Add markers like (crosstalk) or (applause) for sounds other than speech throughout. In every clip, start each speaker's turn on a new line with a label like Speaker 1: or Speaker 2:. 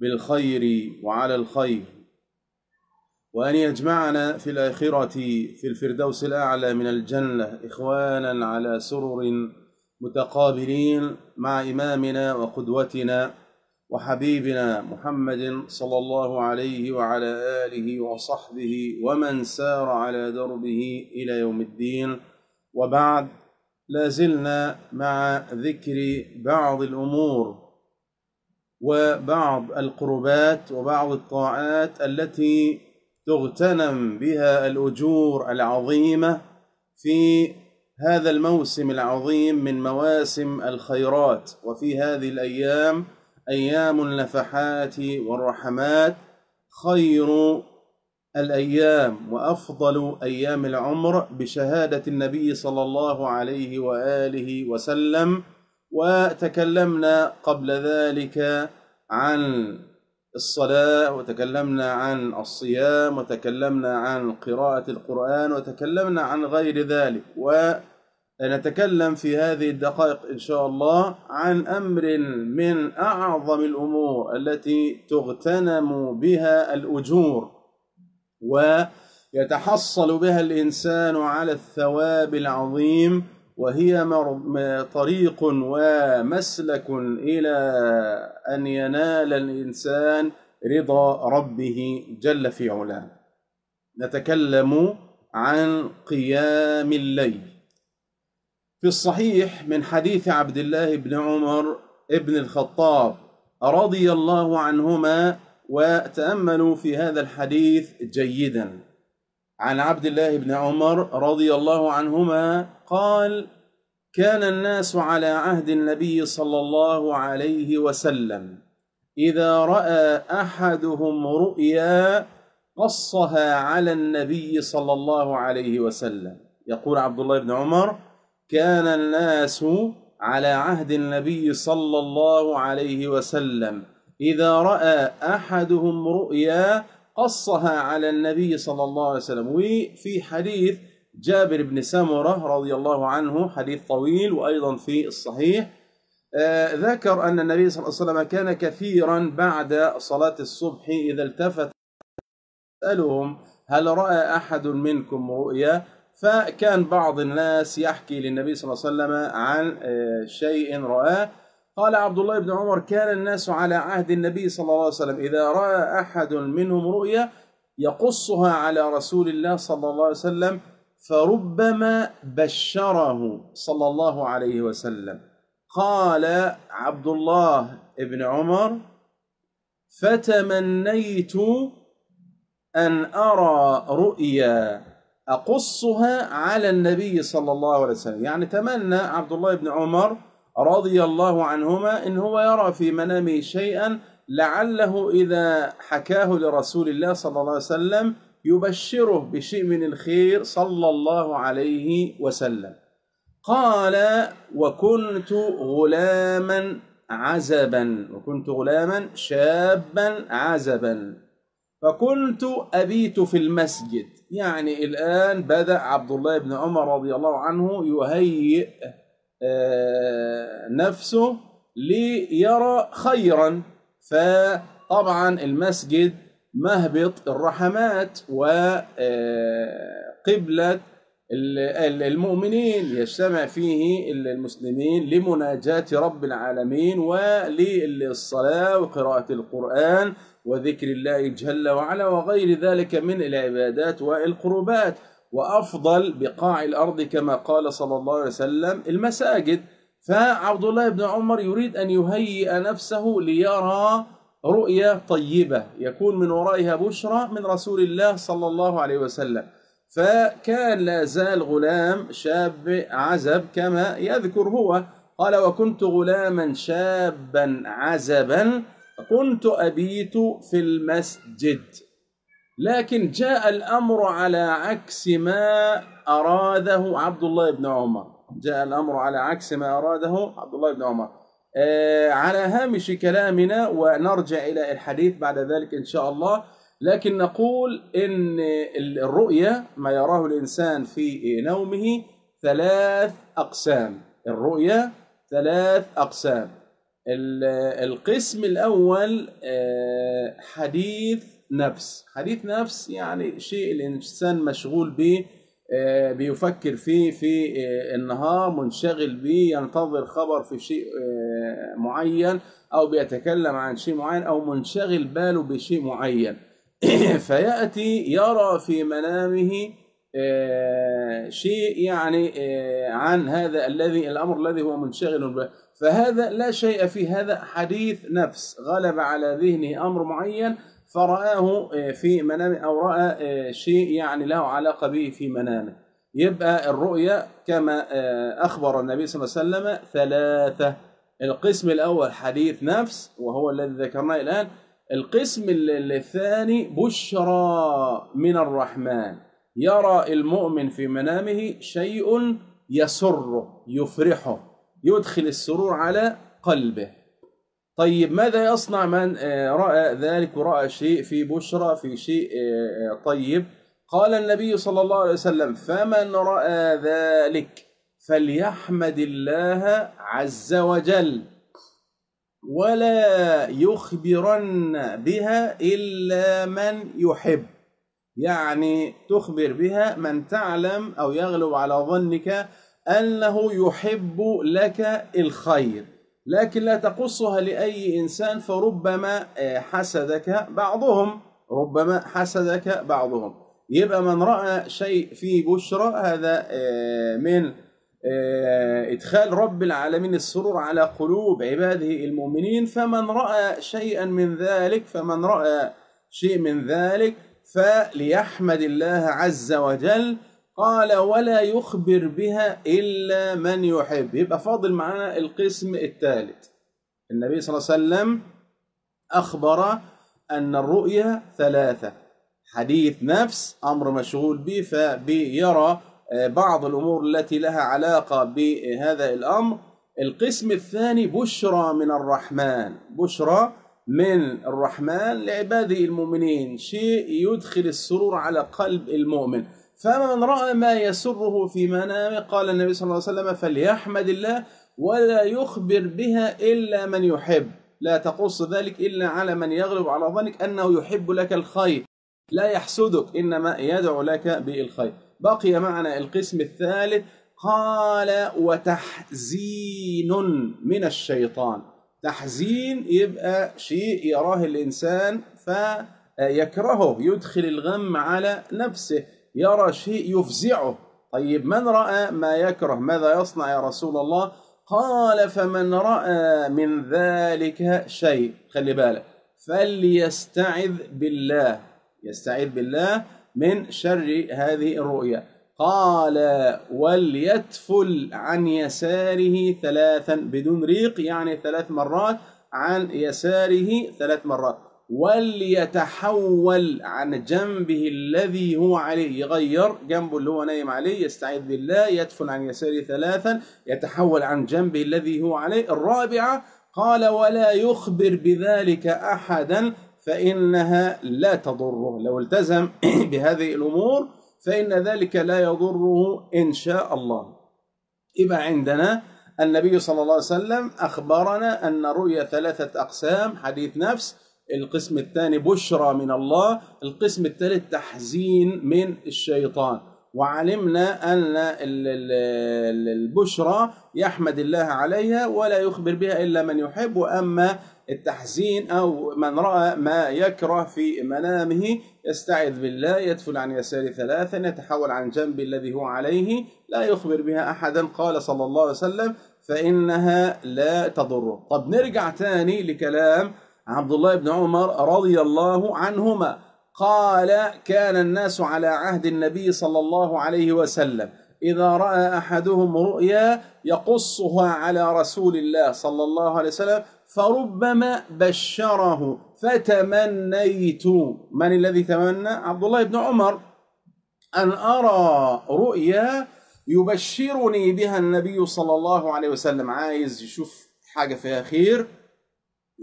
Speaker 1: بالخير وعلى الخير. وأن يجمعنا في الآخرة في الفردوس الأعلى من الجنة إخوانا على سرر متقابلين مع إمامنا وقدوتنا وحبيبنا محمد صلى الله عليه وعلى آله وصحبه ومن سار على دربه إلى يوم الدين. وبعد لا زلنا مع ذكر بعض الأمور وبعض القربات وبعض الطاعات التي تغتنم بها الأجور العظيمة في هذا الموسم العظيم من مواسم الخيرات. وفي هذه الأيام أيام النفحات والرحمات خير الأيام وأفضل أيام العمر بشهادة النبي صلى الله عليه وآله وسلم. وتكلمنا قبل ذلك عن الصلاة وتكلمنا عن الصيام وتكلمنا عن قراءة القرآن وتكلمنا عن غير ذلك. ونتكلم في هذه الدقائق إن شاء الله عن أمر من أعظم الأمور التي تغتنم بها الأجور ويتحصل بها الإنسان على الثواب العظيم وهي طريق ومسلك إلى أن ينال الإنسان رضا ربه جل في علاه. نتكلم عن قيام الليل. في الصحيح من حديث عبد الله بن عمر ابن الخطاب رضي الله عنهما وتأملوا في هذا الحديث جيدا. عن عبد الله بن عمر رضي الله عنهما قال كان الناس على عهد النبي صلى الله عليه وسلم. إذا رأى أحدهم رؤيا قصها على النبي صلى الله عليه وسلم. يقول عبد الله بن عمر كان الناس على عهد النبي صلى الله عليه وسلم. إذا رأى أحدهم رؤيا قصها على النبي صلى الله عليه وسلم. وفي حديث جابر بن سمرة رضي الله عنه حديث طويل وأيضا في الصحيح آه ذكر أن النبي صلى الله عليه وسلم كان كثيرا بعد صلاة الصبح إذا التفت يسألهم هل رأى أحد منكم رؤيا فكان بعض الناس يحكي للنبي صلى الله عليه وسلم عن آه شيء رآه. قال عبد الله بن عمر كان الناس على عهد النبي صلى الله عليه وسلم. إذا رأى أحد منهم رؤيا يقصها على رسول الله صلى الله عليه وسلم فربما بشره صلى الله عليه وسلم. قال عبد الله بن عمر فتمنيت أن أرى رؤيا أقصها على النبي صلى الله عليه وسلم. يعني تمنى عبد الله بن عمر رضي الله عنهما إن هو يرى في منامه شيئا لعله إذا حكاه لرسول الله صلى الله عليه وسلم يبشره بشيء من الخير صلى الله عليه وسلم. قال وكنت غلاما عزبا وكنت غلاما شابا عزبا. فكنت أبيت في المسجد. يعني الآن بدأ عبد الله بن عمر رضي الله عنه يهيئ نفسه ليرى خيرا. فطبعا المسجد مهبط الرحمات وقبلة المؤمنين. يجتمع فيه المسلمين لمناجاة رب العالمين وللصلاة وقراءة القرآن وذكر الله جل وعلا وغير ذلك من العبادات والقربات. وأفضل بقاع الأرض كما قال صلى الله عليه وسلم المساجد. فعبد الله بن عمر يريد أن يهيئ نفسه ليرى رؤيا طيبة يكون من ورائها بشرى من رسول الله صلى الله عليه وسلم. فكان لا زال غلام شاب عزب كما يذكر هو. قال وكنت غلاما شابا عزبا كنت أبيت في المسجد. لكن جاء الأمر على عكس ما أراده عبد الله بن عمر. جاء الأمر على عكس ما أراده عبد الله بن عمر. آه على هامش كلامنا ونرجع إلى الحديث بعد ذلك إن شاء الله. لكن نقول إن الرؤية ما يراه الإنسان في نومه ثلاث أقسام. الرؤية ثلاث أقسام. القسم الأول آه، حديث نفس. حديث نفس يعني شيء الإنسان مشغول به آه، بيفكر فيه في آه، النهار منشغل به ينتظر خبر في شيء معين أو بيتكلم عن شيء معين أو منشغل باله بشيء معين. (coughs) فيأتي يرى في منامه شيء يعني عن هذا الذي الأمر الذي هو منشغل به. فهذا لا شيء في هذا حديث نفس. غلب على ذهنه أمر معين فرآه آه، في منامه أو رأى آه، شيء يعني له علاقة به في منامه. يبقى الرؤيا كما آه، أخبر النبي صلى الله عليه وسلم ثلاثة. القسم الأول حديث نفس وهو الذي ذكرناه الآن. القسم الثاني بشرى من الرحمن. يرى المؤمن في منامه شيء يسره يفرحه يدخل السرور على قلبه. طيب ماذا يصنع من آه، رأى ذلك ورأى شيء في بشرى في شيء آه، آه، طيب؟ قال النبي صلى الله عليه وسلم فمن رأى ذلك فليحمد الله عز وجل ولا يخبرن بها إلا من يحب. يعني تخبر بها من تعلم أو يغلب على ظنك أنه يحب لك الخير. لكن لا تقصها لأي إنسان فربما آه، حسدك بعضهم ربما حسدك بعضهم. يبقى من رأى شيء في بشرى هذا آه، من آه، إدخال رب العالمين السرور على قلوب عباده المؤمنين. فمن رأى شيئا من ذلك فمن رأى شيء من ذلك فليحمد الله عز وجل قال ولا يخبر بها إلا من يحب. يبقى فاضل معنا القسم الثالث. النبي صلى الله عليه وسلم أخبر أن الرؤيا ثلاثة. حديث نفس أمر مشغول به فبيرى آه، بعض الأمور التي لها علاقة بهذا الأمر. القسم الثاني بشرى من الرحمن. بشرى من الرحمن لعباده المؤمنين. شيء يدخل السرور على قلب المؤمن. فمن رأى ما يسره في منامه قال النبي صلى الله عليه وسلم فليحمد الله ولا يخبر بها إلا من يحب. لا تقص ذلك إلا على من يغلب على ظنك أنه يحب لك الخير. لا يحسدك إنما يدعو لك بالخير. بقي معنا القسم الثالث قال وتحزين من الشيطان. تحزين يبقى شيء يراه الإنسان فيكرهه يدخل الغم على نفسه. يرى شيء يفزعه. طيب من رأى ما يكره؟ ماذا يصنع يا رسول الله؟ قال فمن رأى من ذلك شيء. خلي بالك. فليستعذ بالله. يستعذ بالله من شر هذه الرؤيا. قال وليتفل عن يساره ثلاثا بدون ريق يعني ثلاث مرات. عن يساره ثلاث مرات. وليتحول عن جنبه الذي هو عليه يغير جنبه اللي هو نايم عليه يستعيذ بالله يدفن عن يساره ثلاثا يتحول عن جنبه الذي هو عليه. الرابعة قال ولا يخبر بذلك أحدا فإنها لا تضره. لو التزم (coughs) بهذه الأمور فإن ذلك لا يضره إن شاء الله. يبقى عندنا النبي صلى الله عليه وسلم أخبرنا أن رؤيا ثلاثة أقسام حديث نفس القسم الثاني بشرى من الله القسم الثالث تحزين من الشيطان. وعلمنا أن البشرى يحمد الله عليها ولا يخبر بها إلا من يحب وأما التحزين أو من رأى ما يكره في منامه يستعذ بالله يدفل عن يسار ثلاثا يتحول عن جنب الذي هو عليه لا يخبر بها أحدا. قال صلى الله عليه وسلم فإنها لا تضره. طب نرجع تاني لكلام عبد الله بن عمر رضي الله عنهما قال كان الناس على عهد النبي صلى الله عليه وسلم. إذا رأى أحدهم رؤيا يقصها على رسول الله صلى الله عليه وسلم فربما بشره. فتمنيت. من الذي تمنى؟ عبد الله بن عمر. أن أرى رؤيا يبشرني بها النبي صلى الله عليه وسلم. عايز يشوف حاجة فيها خير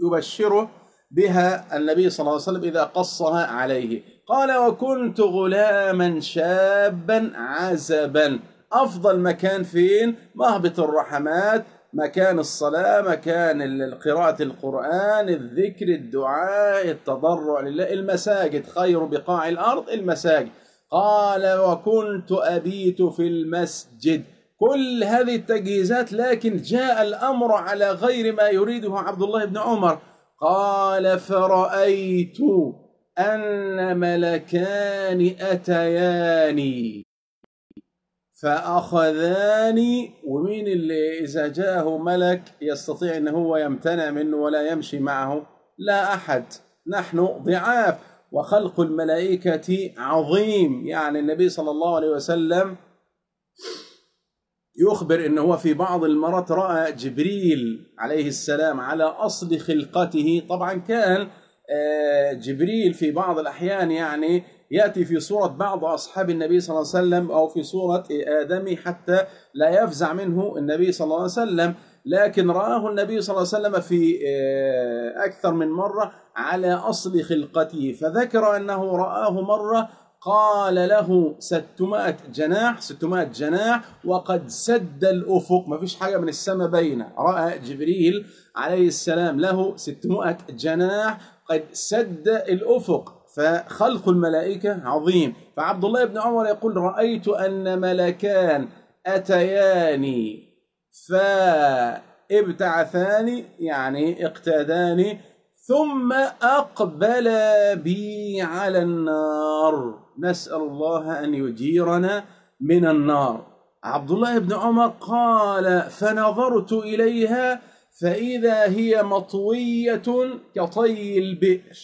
Speaker 1: يبشره بها النبي صلى الله عليه وسلم إذا قصها عليه. قال وكنت غلاما شابا عزبا. أفضل مكان فين؟ مهبط الرحمات مكان الصلاة مكان قراءة القرآن الذكر الدعاء التضرع لله المساجد. خير بقاع الأرض المساجد. قال وكنت أبيت في المسجد. كل هذه التجهيزات لكن جاء الأمر على غير ما يريده عبد الله بن عمر. قال فرأيت أن ملكان أتياني فأخذاني ومين اللي إذا جاءه ملك يستطيع أن هو يمتنع منه ولا يمشي معه. لا أحد نحن ضعاف وخلق الملائكة عظيم. يعني النبي صلى الله عليه وسلم يخبر أنه هو في بعض المرات رأى جبريل عليه السلام على أصل خلقته. طبعا كان آه، جبريل في بعض الأحيان يعني يأتي في صورة بعض أصحاب النبي صلى الله عليه وسلم أو في صورة آدم حتى لا يفزع منه النبي صلى الله عليه وسلم. لكن رآه النبي صلى الله عليه وسلم في آه، أكثر من مرة على أصل خلقته. فذكر أنه رآه مرة قال له 600 جناح 600 جناح وقد سد الأفق. ما فيش حاجة من السماء بينه رأى جبريل عليه السلام له 600 جناح قد سد الأفق. فخلق الملائكة عظيم. فعبد الله بن عمر يقول رأيت أن ملكان أتياني فابتعثاني يعني اقتاداني ثم أقبل بي على النار. نسأل الله أن يجيرنا من النار. عبد الله بن عمر قال فنظرت إليها فإذا هي مطوية كطي البئر.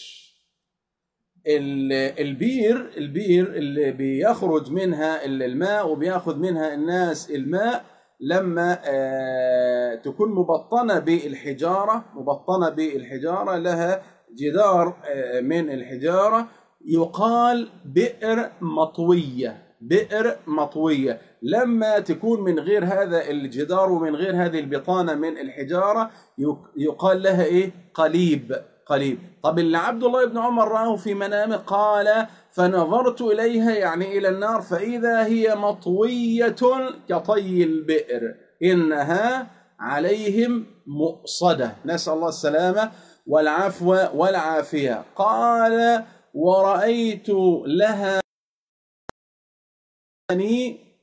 Speaker 1: البير البير اللي بيخرج منها الماء وبياخذ منها الناس الماء لما آه، تكون مبطنة بالحجارة مبطنة بالحجارة لها جدار آه، من الحجارة يقال بئر مطوية بئر مطوية. لما تكون من غير هذا الجدار ومن غير هذه البطانة من الحجارة يقال لها إيه؟ قليب. قليب طب اللي عبد الله بن عمر رآه في منامه قال فنظرت إليها يعني إلى النار فإذا هي مطوية كطي البئر إنها عليهم مؤصدة. نسأل الله السلامة والعفو والعافية. قال ورأيت لها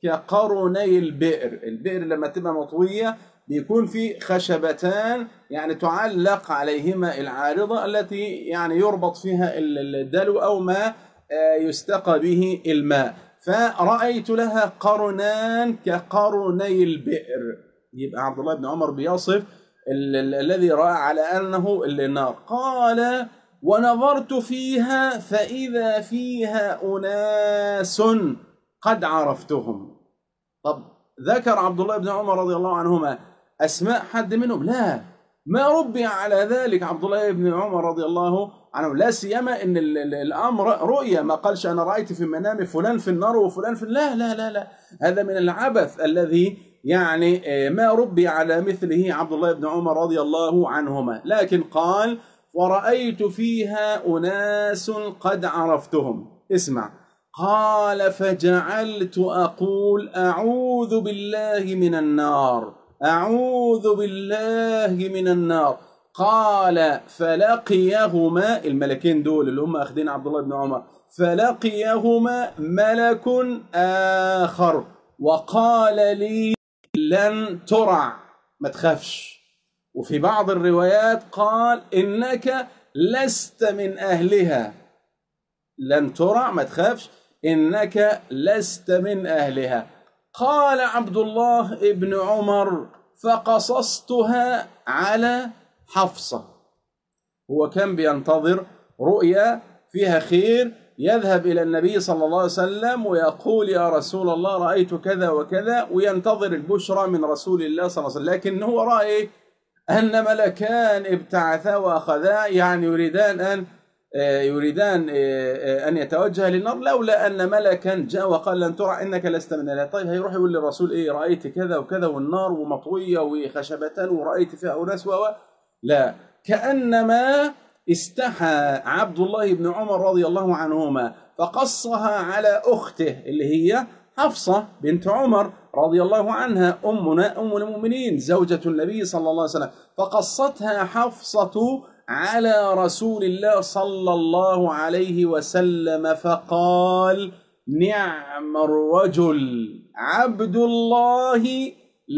Speaker 1: كقرني البئر. البئر لما تبقى مطوية بيكون في خشبتان يعني تعلق عليهما العارضة التي يعني يربط فيها الدلو أو ما آه، يستقى به الماء. فرأيت لها قرنان كقرني البئر. يبقى عبد الله بن عمر بيصف الذي رأى على أنه النار. قال ونظرت فيها فإذا فيها أناس قد عرفتهم. طب ذكر عبد الله بن عمر رضي الله عنهما أسماء حد منهم. لا ما ربي على ذلك. عبد الله بن عمر رضي الله عنه. لا سيما إن الأمر رؤيا. ما قالش أنا رأيت في منامي فلان في النار وفلان في لا لا لا لا. هذا من العبث الذي يعني آه، ما ربي على مثله عبد الله بن عمر رضي الله عنهما. لكن قال ورأيت فيها أناس قد عرفتهم. اسمع. قال فجعلت أقول أعوذ بالله من النار. أعوذ بالله من النار. قال فلقيهما الملكين دول اللي هم أخذين عبد الله بن عمر فلقيهما ملك آخر. وقال لي لن ترع. ما تخافش. وفي بعض الروايات قال إنك لست من أهلها. لن ترع ما تخافش. إنك لست من أهلها. قال عبد الله ابن عمر فقصصتها على حفصة. هو كان بينتظر رؤيا فيها خير يذهب إلى النبي صلى الله عليه وسلم ويقول يا رسول الله رأيت كذا وكذا. وينتظر البشرى من رسول الله صلى الله عليه وسلم. لكن هو رأي أن ملكان ابتعثا وأخذا يعني يريدان أن يريدان آه، آه، أن يتوجه للنار لولا أن ملكا جاء وقال لن ترى إنك لست من أهلها طيب هيروح يقول للرسول إيه رأيت كذا وكذا والنار ومطوية وخشبة ورأيت فيها أناس و. لا كأنما استحى عبد الله بن عمر رضي الله عنهما فقصها على أخته اللي هي حفصة بنت عمر رضي الله عنها أمنا أم المؤمنين زوجة النبي صلى الله عليه وسلم. فقصتها حفصة على رسول الله صلى الله عليه وسلم فقال نعم الرجل عبد الله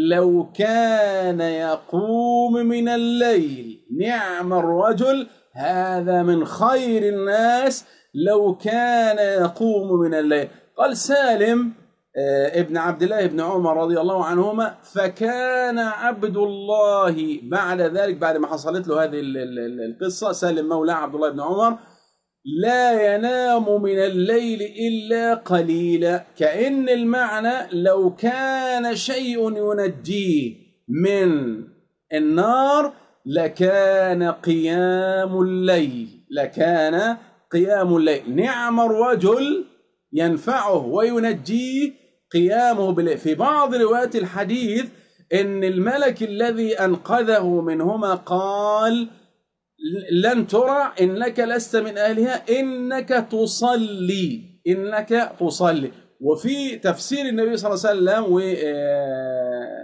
Speaker 1: لو كان يقوم من الليل. نعم الرجل هذا من خير الناس لو كان يقوم من الليل. قال سالم ابن عبد الله بن عمر رضي الله عنهما فكان عبد الله بعد ذلك بعد ما حصلت له هذه القصة سالم مولى عبد الله بن عمر لا ينام من الليل إلا قليلا. كأن المعنى لو كان شيء ينجيه من النار لكان قيام الليل لكان قيام الليل. نعم الرجل ينفعه وينجيه قيامه في بعض روايات الحديث إن الملك الذي أنقذه منهما قال لن ترى انك لست من أهلها إنك تصلي إنك تصلي. وفي تفسير النبي صلى الله عليه وسلم و آه،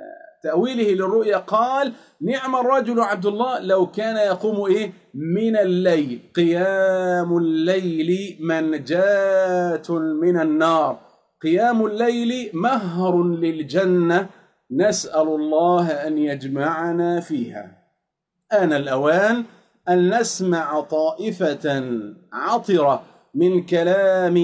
Speaker 1: للرؤيا قال نعم الرجل عبد الله لو كان يقوم إيه؟ من الليل. قيام الليل منجاة من النار. قيام الليل مهر للجنة. نسأل الله أن يجمعنا فيها. آن الأوان أن نسمع طائفة عطرة من كلام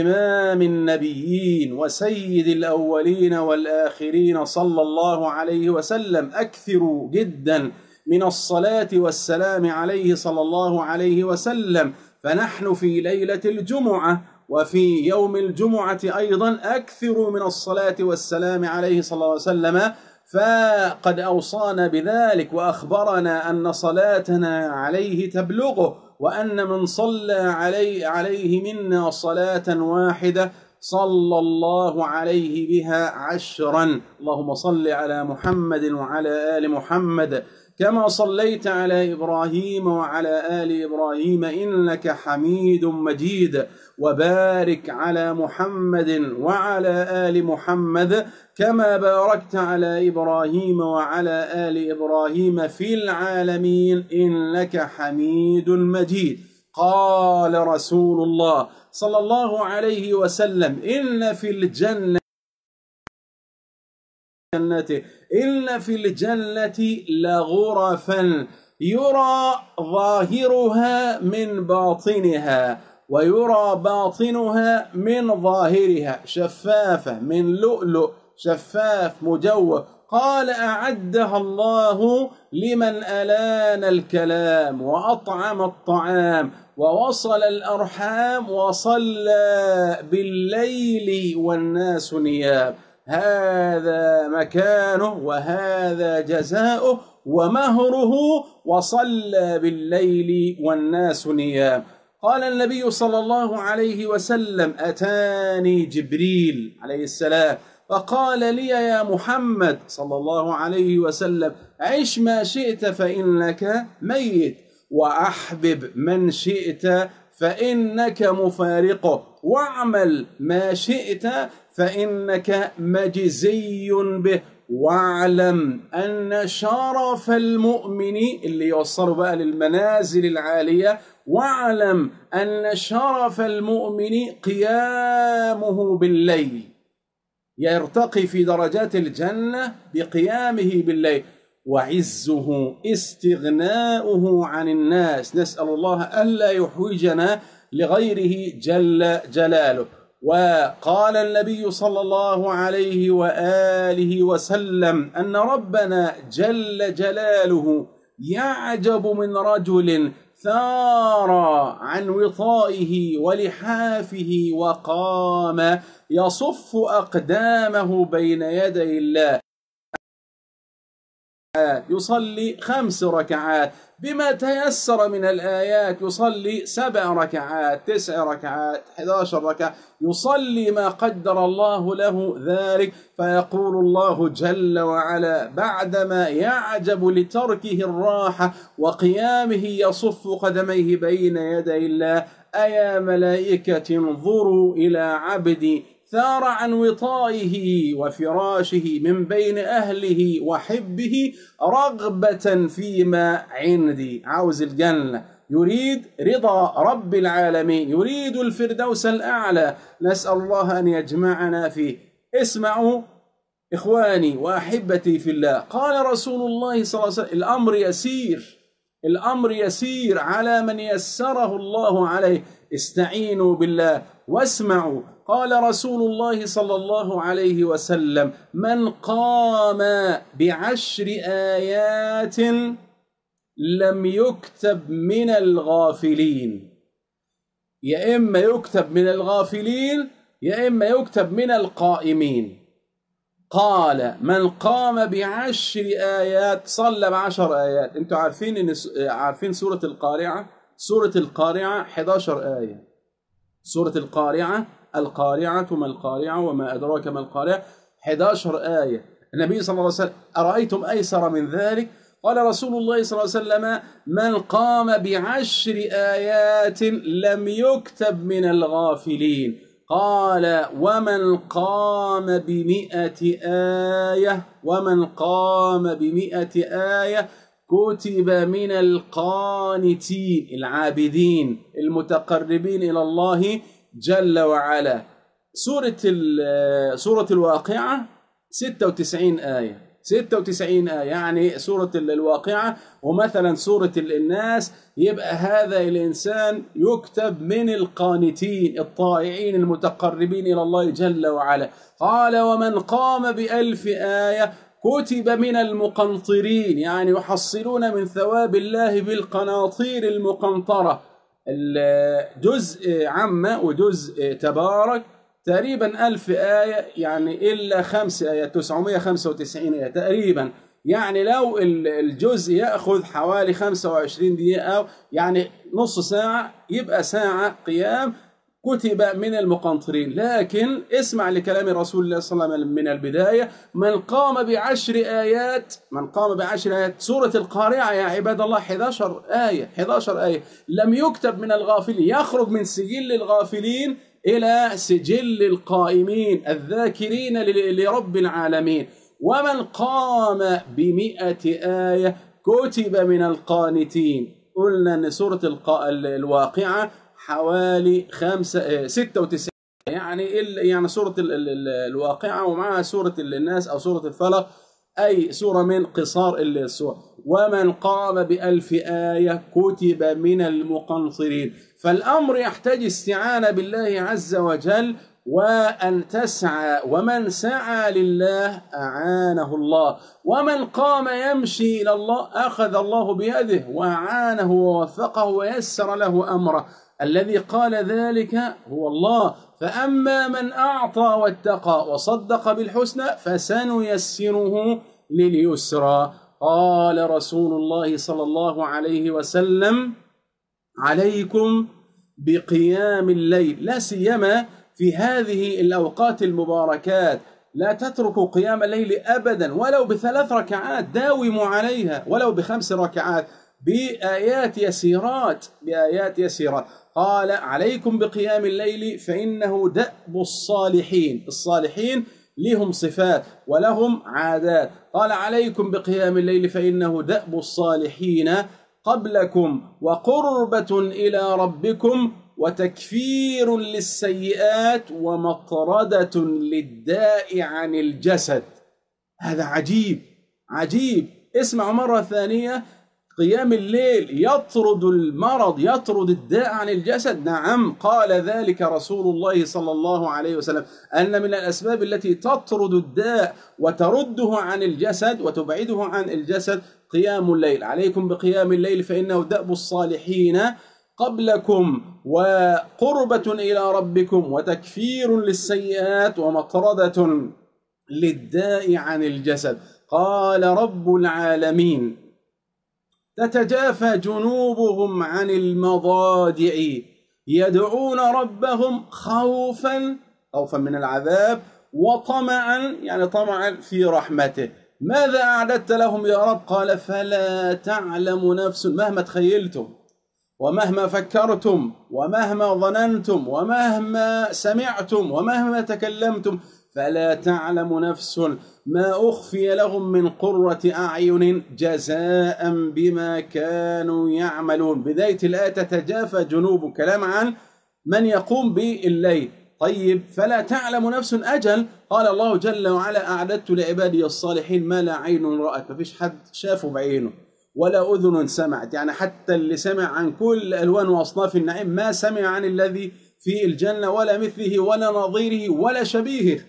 Speaker 1: إمام النبيين وسيد الأولين والآخرين صلى الله عليه وسلم. أكثروا جدا من الصلاة والسلام عليه صلى الله عليه وسلم. فنحن في ليلة الجمعة. وفي يوم الجمعة أيضا أكثروا من الصلاة والسلام عليه صلى الله عليه وسلم فقد أوصانا بذلك وأخبرنا أن صلاتنا عليه تبلغه وأن من صلى علي عليه منا صلاة واحدة صلى الله عليه بها عشرا. اللهم صل على محمد وعلى آل محمد كما صليت على إبراهيم وعلى آل إبراهيم إنك حميد مجيد. وبارك على محمد وعلى آل محمد كما باركت على إبراهيم وعلى آل إبراهيم في العالمين إنك حميد مجيد. قال رسول الله صلى الله عليه وسلم إن في جنته إن في الجنة لغرفا يرى ظاهرها من باطنها. ويرى باطنها من ظاهرها شفافة من لؤلؤ شفاف مجوف قال أعدها الله لمن ألان الكلام وأطعم الطعام ووصل الأرحام وصلى بالليل والناس نيام هذا مكانه وهذا جزاؤه ومهره وصلى بالليل والناس نيام قال النبي صلى الله عليه وسلم أتاني جبريل عليه السلام فقال لي يا محمد صلى الله عليه وسلم عش ما شئت فإنك ميت وأحبب من شئت فإنك مفارقه واعمل ما شئت فإنك مجزي به. واعلم أن شرف المؤمن اللي يوصله بقى للمنازل العالية واعلم أن شرف المؤمن قيامه بالليل. يرتقي في درجات الجنة بقيامه بالليل. وعزه استغناؤه عن الناس. نسأل الله ألا يحوجنا لغيره جل جلاله. وقال النبي صلى الله عليه وآله وسلم أن ربنا جل جلاله يعجب من رجل ثار عن وطائه ولحافه وقام يصف أقدامه بين يدي الله يصلي خمس ركعات. بما تيسر من الآيات يصلي سبع ركعات تسع ركعات 11 ركعة. يصلي ما قدر الله له ذلك. فيقول الله جل وعلا بعدما يعجب لتركه الراحة وقيامه يصف قدميه بين يدي الله أيا ملائكة انظروا إلى عبدي ثار عن وطائه وفراشه من بين أهله وحبه رغبة فيما عندي. عاوز الجنة. يريد رضا رب العالمين. يريد الفردوس الأعلى. نسأل الله أن يجمعنا فيه. اسمعوا إخواني وأحبتي في الله. قال رسول الله صلى الله عليه وسلم الأمر يسير. الأمر يسير على من يسره الله عليه. استعينوا بالله. واسمعوا. قال رسول الله صلى الله عليه وسلم من قام بعشر آيات لم يكتب من الغافلين. يا إما يكتب من الغافلين يا إما يكتب من القائمين. قال من قام بعشر آيات صلى بعشر آيات. أنتم عارفين إن عارفين سورة القارعة؟ سورة القارعة 11 آية. سورة القارعة. القارعة ما القارعة وما أدراك ما القارعة. 11 آية. النبي صلى الله عليه وسلم أرأيتم أيسر من ذلك؟ قال رسول الله صلى الله عليه وسلم من قام بعشر آيات لم يكتب من الغافلين. قال ومن قام بمئة آية ومن قام بمئة آية كتب من القانتين العابدين المتقربين إلى الله جل وعلا سورة سورة الواقعة 96 آية. 96 آية يعني سورة الواقعة. ومثلا سورة الناس يبقى هذا الإنسان يكتب من القانتين الطائعين المتقربين إلى الله جل وعلا. قال ومن قام بألف آية كتب من المقنطرين يعني يحصلون من ثواب الله بالقناطير المقنطرة. الجزء عامة وجزء تبارك تقريبا ألف آية يعني إلا خمس آيات 995 آية تقريبا. يعني لو الجزء يأخذ حوالي 25 دقيقة أو يعني نص ساعة يبقى ساعة قيام. كتب من المقنطرين. لكن اسمع لكلام رسول الله صلى الله عليه وسلم من البداية. من قام بعشر آيات من قام بعشر آيات. سورة القارعة يا عباد الله 11 آية 11 آية. لم يكتب من الغافلين يخرج من سجل الغافلين إلى سجل القائمين الذاكرين لرب العالمين. ومن قام بمئة آية كتب من القانتين. قلنا أن سورة الواقعة حوالي خمسة ستة وتسعين. يعني يعني سورة الواقعة ومعها سورة الناس أو سورة الفلق أي سورة من قصار السور. ومن قام بألف آية كتب من المقنصرين فالأمر يحتاج استعانة بالله عز وجل وأن تسعى. ومن سعى لله أعانه الله. ومن قام يمشي إلى الله أخذ الله بيده وأعانه ووفقه ويسر له أمره. الذي قال ذلك هو الله. فأما من أعطى واتقى وصدق بالحسنى فسنيسره لليسرى. قال رسول الله صلى الله عليه وسلم عليكم بقيام الليل. لا سيما في هذه الأوقات المباركات. لا تتركوا قيام الليل أبدا ولو بثلاث ركعات داوموا عليها ولو بخمس ركعات. بآيات يسيرات بآيات يسيرات. قال عليكم بقيام الليل فإنه دأب الصالحين. الصالحين لهم صفات ولهم عادات. قال عليكم بقيام الليل فإنه دأب الصالحين قبلكم وقربة إلى ربكم وتكفير للسيئات ومطردة للداء عن الجسد. هذا عجيب عجيب. اسمع مرة ثانية. قيام الليل يطرد المرض يطرد الداء عن الجسد. نعم قال ذلك رسول الله صلى الله عليه وسلم. أن من الأسباب التي تطرد الداء وترده عن الجسد وتبعده عن الجسد قيام الليل. عليكم بقيام الليل فإنه دأب الصالحين قبلكم وقربة إلى ربكم وتكفير للسيئات ومطردة للداء عن الجسد. قال رب العالمين. تتجافى جنوبهم عن المضاجع. يدعون ربهم خوفا خوفا من العذاب وطمعا يعني طمعا في رحمته. ماذا أعددت لهم يا رب؟ قال فلا تعلم نفس مهما تخيلتم ومهما فكرتم ومهما ظننتم ومهما سمعتم ومهما تكلمتم فلا تعلم نفس ما أخفي لهم من قرة أعين جزاء بما كانوا يعملون. بداية الآية تتجافى جنوب كلام عن من يقوم بالليل. طيب فلا تعلم نفس أجل؟ قال الله جل وعلا أعددت لعبادي الصالحين ما لا عين رأت ما فيش حد شافه بعينه ولا أذن سمعت. يعني حتى اللي سمع عن كل ألوان وأصناف النعيم ما سمع عن الذي في الجنة ولا مثله ولا نظيره ولا شبيهه.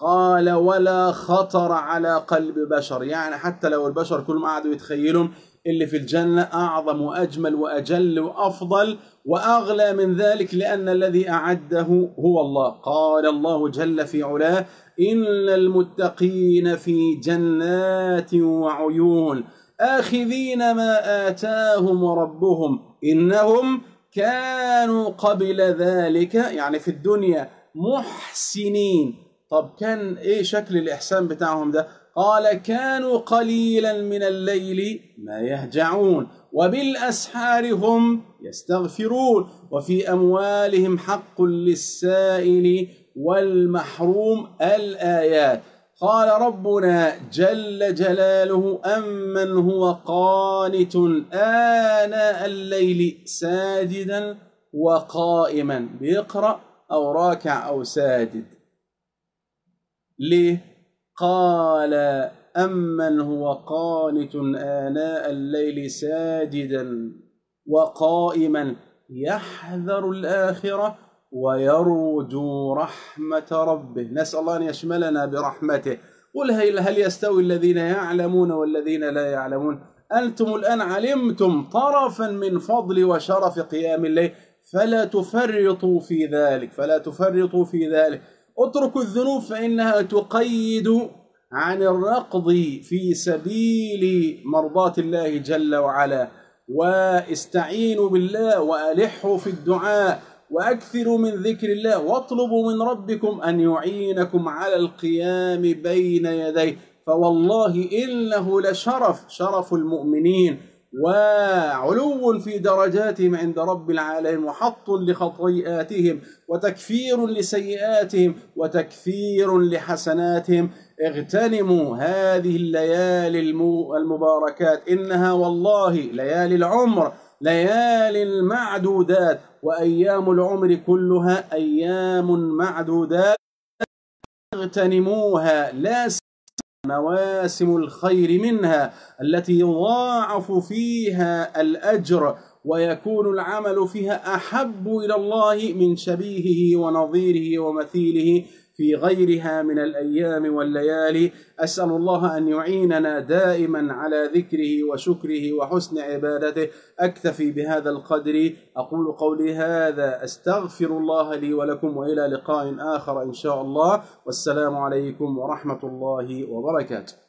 Speaker 1: قال ولا خطر على قلب بشر. يعني حتى لو البشر كلهم قعدوا يتخيلون اللي في الجنة أعظم وأجمل وأجل وأفضل وأغلى من ذلك لأن الذي أعده هو الله. قال الله جل في علاه إن المتقين في جنات وعيون آخذين ما آتاهم ربهم إنهم كانوا قبل ذلك يعني في الدنيا محسنين. طب كان إيه شكل الإحسان بتاعهم ده؟ قال كانوا قليلا من الليل ما يهجعون وبالأسحار هم يستغفرون وفي أموالهم حق للسائل والمحروم الآيات. قال ربنا جل جلاله أمن هو قانت اناء الليل ساجدا وقائما بيقرأ أو راكع أو ساجد. ليه؟ قال أمن هو قانت آناء الليل ساجدا وقائما يحذر الآخرة ويرجو رحمة ربه. نسأل الله أن يشملنا برحمته. قل هل يستوي الذين يعلمون والذين لا يعلمون؟ أنتم الآن علمتم طرفا من فضل وشرف قيام الليل فلا تفرطوا في ذلك فلا تفرطوا في ذلك. اتركوا الذنوب فإنها تقيد عن الركض في سبيل مرضاة الله جل وعلا. واستعينوا بالله وألحوا في الدعاء وأكثروا من ذكر الله واطلبوا من ربكم أن يعينكم على القيام بين يديه. فوالله إنه لشرف شرف المؤمنين. وعلو في درجاتهم عند رب العالمين وحط لخطيئاتهم وتكفير لسيئاتهم وتكفير لحسناتهم. اغتنموا هذه الليالي المباركات إنها والله ليالي العمر ليالي المعدودات وأيام العمر كلها أيام معدودات. اغتنموها لا مواسم الخير منها التي يضاعف فيها الأجر ويكون العمل فيها أحب إلى الله من شبيهه ونظيره ومثيله في غيرها من الأيام والليالي. أسأل الله أن يعيننا دائما على ذكره وشكره وحسن عبادته. أكتفي بهذا القدر. أقول قولي هذا. أستغفر الله لي ولكم وإلى لقاء آخر إن شاء الله. والسلام عليكم ورحمة الله وبركاته.